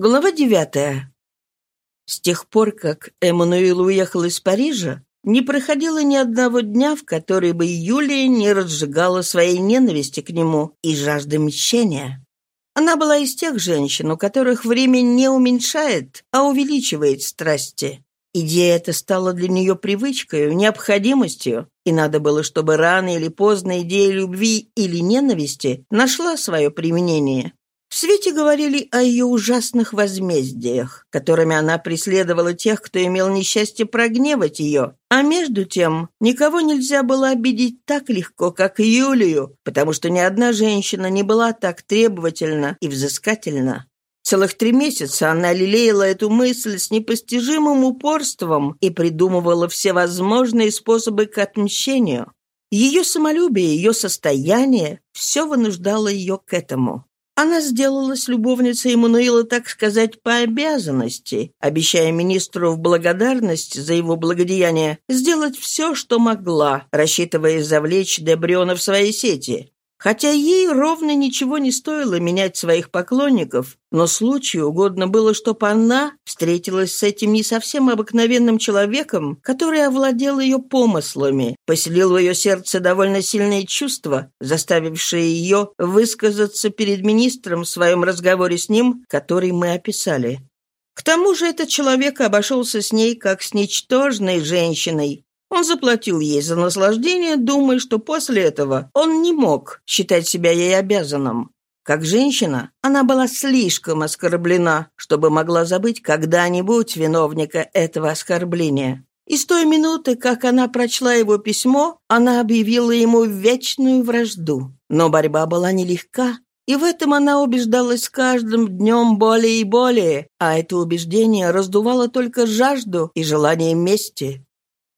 Глава девятая. С тех пор, как Эммануил уехал из Парижа, не проходило ни одного дня, в который бы Юлия не разжигала своей ненависти к нему и жажды мщения. Она была из тех женщин, у которых время не уменьшает, а увеличивает страсти. Идея эта стала для нее привычкой, необходимостью, и надо было, чтобы рано или поздно идея любви или ненависти нашла свое применение. В свете говорили о ее ужасных возмездиях, которыми она преследовала тех, кто имел несчастье прогневать ее. А между тем, никого нельзя было обидеть так легко, как Юлию, потому что ни одна женщина не была так требовательна и взыскательна. Целых три месяца она лелеяла эту мысль с непостижимым упорством и придумывала всевозможные способы к отмщению. Ее самолюбие, ее состояние – все вынуждало ее к этому. Она сделалась любовницей Эммануила, так сказать, по обязанности, обещая министру в благодарность за его благодеяние сделать все, что могла, рассчитывая завлечь Дебриона в свои сети. Хотя ей ровно ничего не стоило менять своих поклонников, но случаю угодно было, чтобы она встретилась с этим не совсем обыкновенным человеком, который овладел ее помыслами, поселил в ее сердце довольно сильные чувства, заставившие ее высказаться перед министром в своем разговоре с ним, который мы описали. К тому же этот человек обошелся с ней как с ничтожной женщиной, он заплатил ей за наслаждение, думая, что после этого он не мог считать себя ей обязанным. Как женщина, она была слишком оскорблена, чтобы могла забыть когда-нибудь виновника этого оскорбления. И с той минуты, как она прочла его письмо, она объявила ему вечную вражду. Но борьба была нелегка, и в этом она убеждалась с каждым днем более и более, а это убеждение раздувало только жажду и желание мести.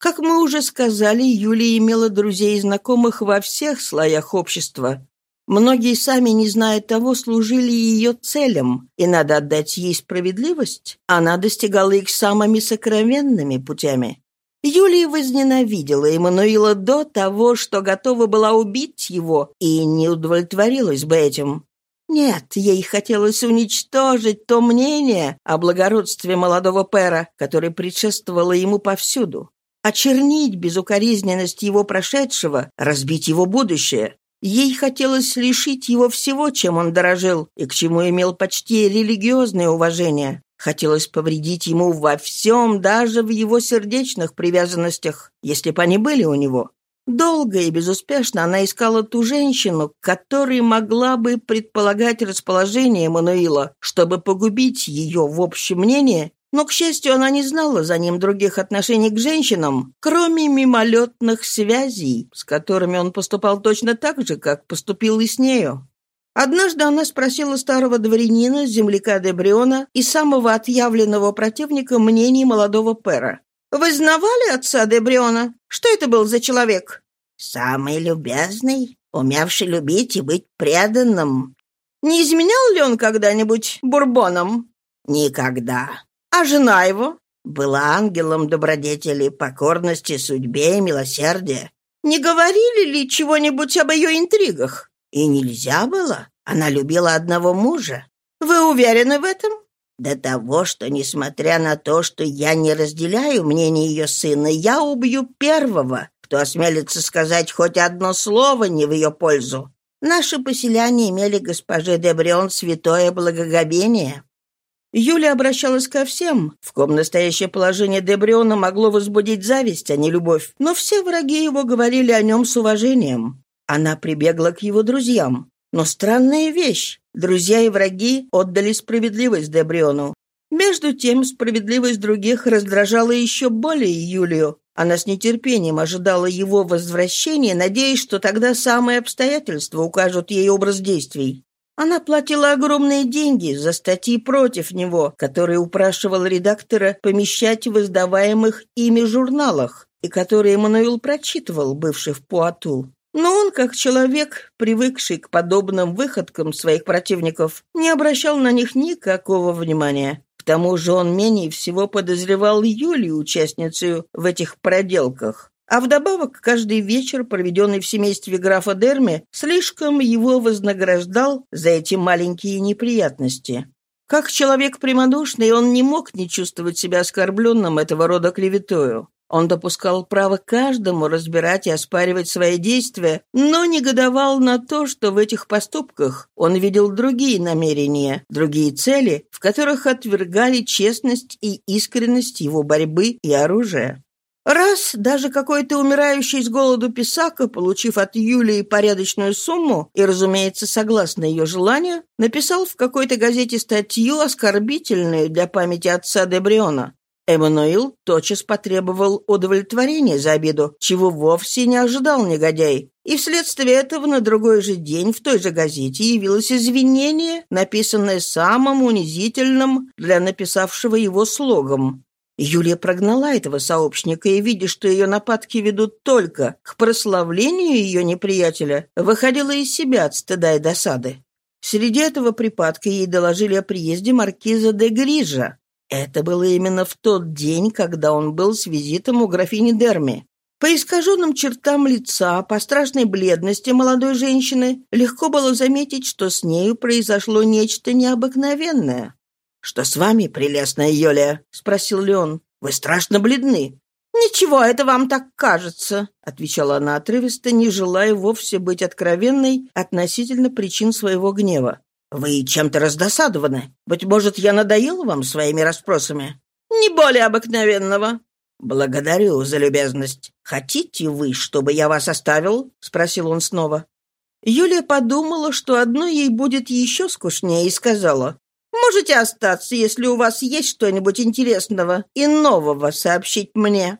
Как мы уже сказали, Юлия имела друзей и знакомых во всех слоях общества. Многие сами, не зная того, служили ее целям, и надо отдать ей справедливость. Она достигала их самыми сокровенными путями. Юлия возненавидела Эммануила до того, что готова была убить его, и не удовлетворилась бы этим. Нет, ей хотелось уничтожить то мнение о благородстве молодого пера, которое предшествовало ему повсюду очернить безукоризненность его прошедшего, разбить его будущее. Ей хотелось лишить его всего, чем он дорожил и к чему имел почти религиозное уважение. Хотелось повредить ему во всем, даже в его сердечных привязанностях, если бы они были у него. Долго и безуспешно она искала ту женщину, которой могла бы предполагать расположение Мануила, чтобы погубить ее в общем мнении но, к счастью, она не знала за ним других отношений к женщинам, кроме мимолетных связей, с которыми он поступал точно так же, как поступил и с нею. Однажды она спросила старого дворянина, земляка Дебриона и самого отъявленного противника мнений молодого пера. «Вы знавали отца Дебриона? Что это был за человек?» «Самый любезный, умевший любить и быть преданным». «Не изменял ли он когда-нибудь бурбоном?» «Никогда. А жена его была ангелом добродетели, покорности, судьбе и милосердия. Не говорили ли чего-нибудь об ее интригах? И нельзя было. Она любила одного мужа. Вы уверены в этом? До того, что, несмотря на то, что я не разделяю мнение ее сына, я убью первого, кто осмелится сказать хоть одно слово не в ее пользу. Наши поселяне имели госпоже Дебрион святое благоговение. Юля обращалась ко всем, в ком настоящее положение Дебриона могло возбудить зависть, а не любовь, но все враги его говорили о нем с уважением. Она прибегла к его друзьям. Но странная вещь. Друзья и враги отдали справедливость Дебриону. Между тем, справедливость других раздражала еще более Юлию. Она с нетерпением ожидала его возвращения, надеясь, что тогда самые обстоятельства укажут ей образ действий. Она платила огромные деньги за статьи против него, которые упрашивал редактора помещать в издаваемых ими журналах, и которые Эммануил прочитывал, бывший в Пуату. Но он, как человек, привыкший к подобным выходкам своих противников, не обращал на них никакого внимания. К тому же он менее всего подозревал Юлию, участницу в этих проделках. А вдобавок, каждый вечер, проведенный в семействе графа Дерми, слишком его вознаграждал за эти маленькие неприятности. Как человек прямодушный, он не мог не чувствовать себя оскорбленным этого рода клеветою. Он допускал право каждому разбирать и оспаривать свои действия, но негодовал на то, что в этих поступках он видел другие намерения, другие цели, в которых отвергали честность и искренность его борьбы и оружия. Раз даже какой-то умирающий с голоду писака, получив от Юлии порядочную сумму и, разумеется, согласно ее желанию, написал в какой-то газете статью, оскорбительную для памяти отца Дебриона. Эммануил тотчас потребовал удовлетворения за обиду, чего вовсе не ожидал негодяй. И вследствие этого на другой же день в той же газете явилось извинение, написанное самым унизительным для написавшего его слогом. Юлия прогнала этого сообщника и, видя, что ее нападки ведут только к прославлению ее неприятеля, выходила из себя от стыда и досады. Среди этого припадка ей доложили о приезде маркиза де Грижа, это было именно в тот день, когда он был с визитом у графини Дерми. По искаженным чертам лица, по страшной бледности молодой женщины, легко было заметить, что с нею произошло нечто необыкновенное. «Что с вами, прелестная Юлия?» — спросил Леон. «Вы страшно бледны». «Ничего, это вам так кажется», — отвечала она отрывисто, не желая вовсе быть откровенной относительно причин своего гнева. «Вы чем-то раздосадованы. Быть может, я надоел вам своими расспросами?» «Не более обыкновенного». «Благодарю за любезность. Хотите вы, чтобы я вас оставил?» — спросил он снова. Юлия подумала, что одно ей будет еще скучнее, и сказала, «Можете остаться, если у вас есть что-нибудь интересного и нового сообщить мне».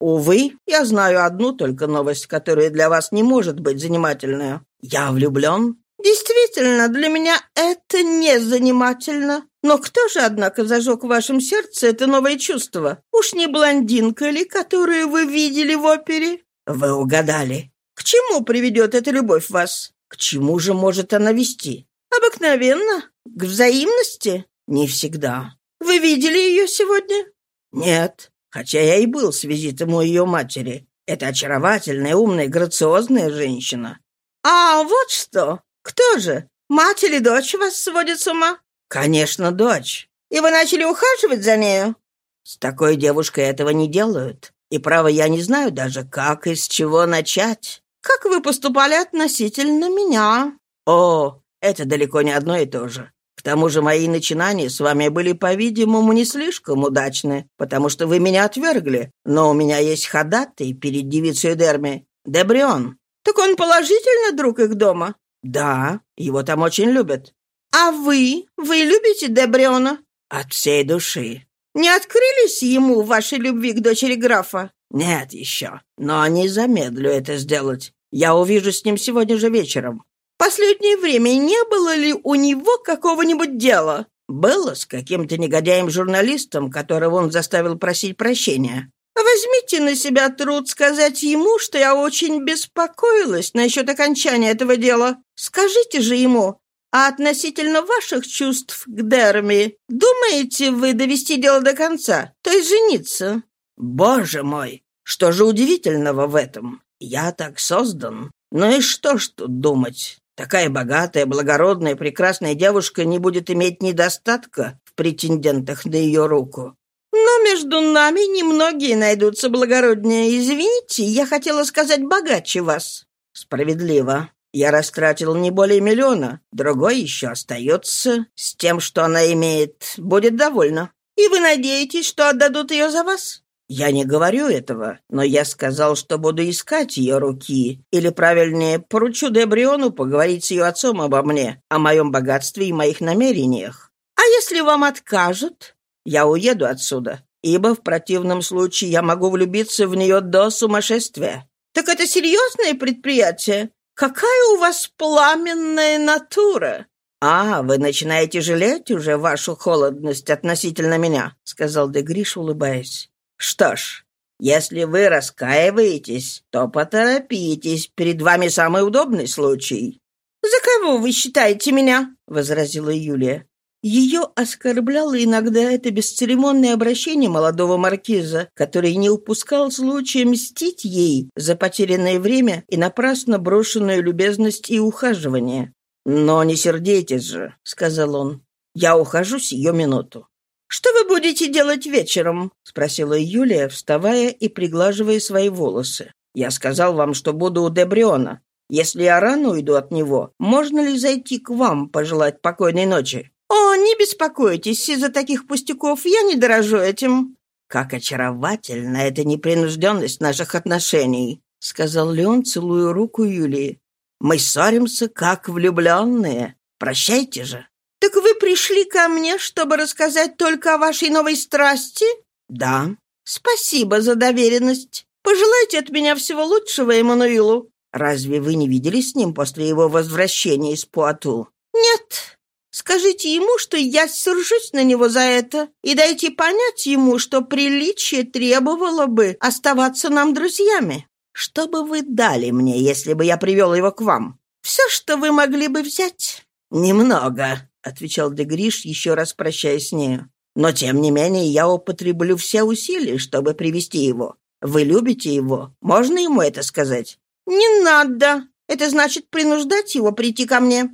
«Увы, я знаю одну только новость, которая для вас не может быть занимательной. Я влюблен Действительно, для меня это не занимательно. Но кто же, однако, зажег в вашем сердце это новое чувство? Уж не блондинка ли, которую вы видели в опере? Вы угадали. К чему приведет эта любовь вас? К чему же может она вести? Обыкновенно. К взаимности? Не всегда. Вы видели ее сегодня? Нет, хотя я и был с визитом у ее матери. Это очаровательная, умная, грациозная женщина. «А, вот что! «Кто же? Мать или дочь вас сводит с ума?» «Конечно, дочь. И вы начали ухаживать за нею?» «С такой девушкой этого не делают. И, право, я не знаю даже, как и с чего начать. Как вы поступали относительно меня?» «О, это далеко не одно и то же. К тому же мои начинания с вами были, по-видимому, не слишком удачны, потому что вы меня отвергли. Но у меня есть ходатай перед девицей Дерми. Дебрион. Так он положительно друг их дома? «Да, его там очень любят». «А вы? Вы любите Дебриона?» «От всей души». «Не открылись ему вашей любви к дочери графа?» «Нет еще, но не замедлю это сделать. Я увижу с ним сегодня же вечером». «Последнее время не было ли у него какого-нибудь дела?» «Было с каким-то негодяем-журналистом, которого он заставил просить прощения. Возьмите на себя труд сказать ему, что я очень беспокоилась насчет окончания этого дела. Скажите же ему, а относительно ваших чувств к Дерми, думаете вы довести дело до конца, то есть жениться? Боже мой, что же удивительного в этом? Я так создан. Ну и что ж тут думать? Такая богатая, благородная, прекрасная девушка не будет иметь недостатка в претендентах на ее руку. Но между нами немногие найдутся благороднее. Извините, я хотела сказать богаче вас. Справедливо. Я растратил не более миллиона. Другой еще остается. С тем, что она имеет, будет довольна. И вы надеетесь, что отдадут ее за вас? Я не говорю этого, но я сказал, что буду искать ее руки. Или, правильнее, поручу Дебриону поговорить с ее отцом обо мне, о моем богатстве и моих намерениях. А если вам откажут? Я уеду отсюда, ибо в противном случае я могу влюбиться в нее до сумасшествия. Так это серьезное предприятие? Какая у вас пламенная натура!» «А, вы начинаете жалеть уже вашу холодность относительно меня», — сказал Дегриш, улыбаясь. «Что ж, если вы раскаиваетесь, то поторопитесь, перед вами самый удобный случай». «За кого вы считаете меня?» — возразила Юлия. Ее оскорбляло иногда это бесцеремонное обращение молодого маркиза, который не упускал случая мстить ей за потерянное время и напрасно брошенную любезность и ухаживание. «Но не сердитесь же», — сказал он. Я ухожу сию минуту». «Что вы будете делать вечером?» — спросила Юлия, вставая и приглаживая свои волосы. «Я сказал вам, что буду у Дебриона. Если я рано уйду от него, можно ли зайти к вам пожелать покойной ночи?» «О, не беспокойтесь из-за таких пустяков, я не дорожу этим». «Как очаровательна эта непринужденность наших отношений», — сказал Леон, целуя руку Юлии. «Мы ссоримся, как влюбленные. Прощайте же». «Так вы пришли ко мне, чтобы рассказать только о вашей новой страсти?» «Да». «Спасибо за доверенность. Пожелайте от меня всего лучшего Эммануилу». «Разве вы не виделись с ним после его возвращения из Пуату?» «Нет. Скажите ему, что я сержусь на него за это, и дайте понять ему, что приличие требовало бы оставаться нам друзьями. Что бы вы дали мне, если бы я привел его к вам? Все, что вы могли бы взять». «Немного», — отвечал Дегриш, еще раз прощаясь с нею. «Но, тем не менее, я употреблю все усилия, чтобы привести его. Вы любите его? Можно ему это сказать?» «Не надо. Это значит принуждать его прийти ко мне».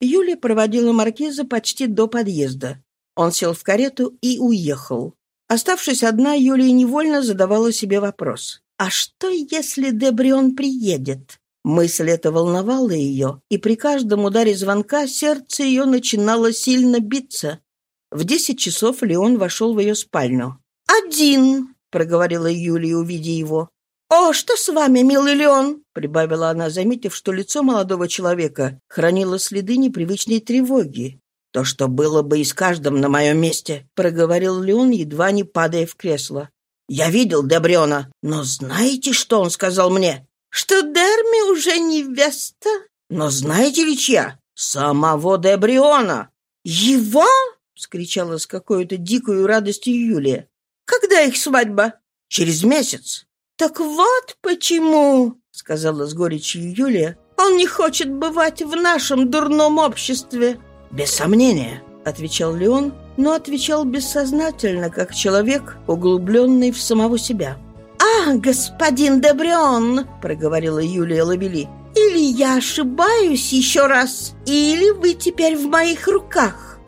Юлия проводила маркиза почти до подъезда. Он сел в карету и уехал. Оставшись одна, Юлия невольно задавала себе вопрос. «А что, если Дебрион приедет?» Мысль эта волновала ее, и при каждом ударе звонка сердце ее начинало сильно биться. В десять часов Леон вошел в ее спальню. «Один!» — проговорила Юлия, увидя его. «О, что с вами, милый Леон?» — прибавила она, заметив, что лицо молодого человека хранило следы непривычной тревоги. «То, что было бы и с каждым на моем месте», — проговорил Леон, едва не падая в кресло. «Я видел Дебриона, но знаете, что он сказал мне?» «Что Дерми уже невеста?» «Но знаете ли чья? Самого Дебриона!» «Его?» — вскричала с какой-то дикой радостью Юлия. «Когда их свадьба?» «Через месяц». «Так вот почему», — сказала с горечью Юлия, «он не хочет бывать в нашем дурном обществе». «Без сомнения», — отвечал Леон, но отвечал бессознательно, как человек, углубленный в самого себя. «А, господин Дебрион», — проговорила Юлия Лавели, «или я ошибаюсь еще раз, или вы теперь в моих руках».